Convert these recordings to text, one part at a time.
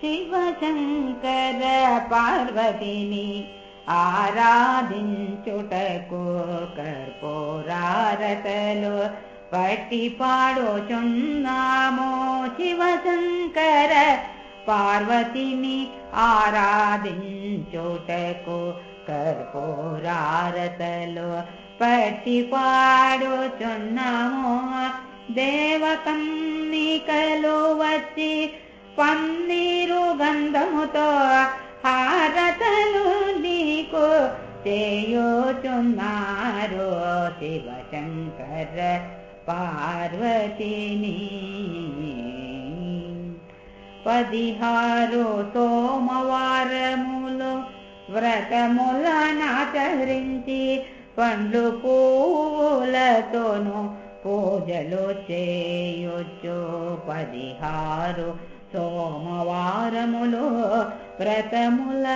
శివశంకర పార్వతిని ఆరాధించుటకు కర్పూరారతలు పట్టి పాడుచున్నామో శివశంకర పార్వతిని ఆరాధించుటకు కర్పూరారతలు పట్టి పాడుచున్నామో దేవకన్నికలు వచ్చి పన్నీరు గంధముతో హారతలు నీకు చేయుచున్నారు శివశంకర పార్వతిని పదిహారు సోమవారములు వ్రతములనాచరించి పండ్లు పూలతోను పూజలు చేయొచ్చు పదిహారు సోమవారములు వ్రతములనాచరించి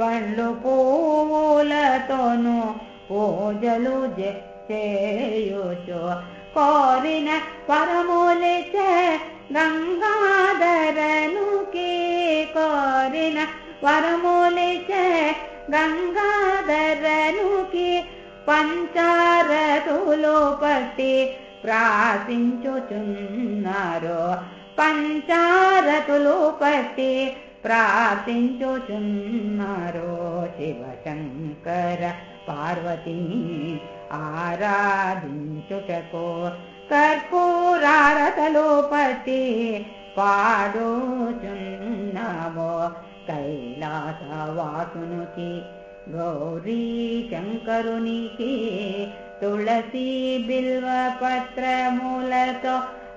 పండ్లు పూలతోను పూజలు చేయొచ్చు కోరిన పరములిచే గంగాధరనుకి కోరిన వరములిచే గంగాధరనుకి పంచారతులు పట్టి ప్రార్థించుచున్నారు పంచారతులు పట్టి ప్రార్థించుచున్నారు శివశంకర పార్వతిని ఆరాధించుటకు కర్పూరారతలు పట్టి పాడుచున్నామో కైలాసవాసునికి गौरी शङ्करुलसी बिल्वपत्र मूलतो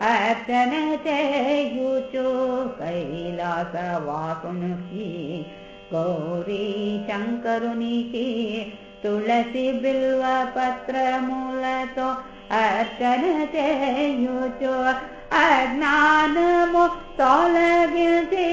अस्नते गुचो कैलासवाप्नु गौरी शङ्करुलसी बिल्वपत्र मूलतो अस्नते गुचोल्यते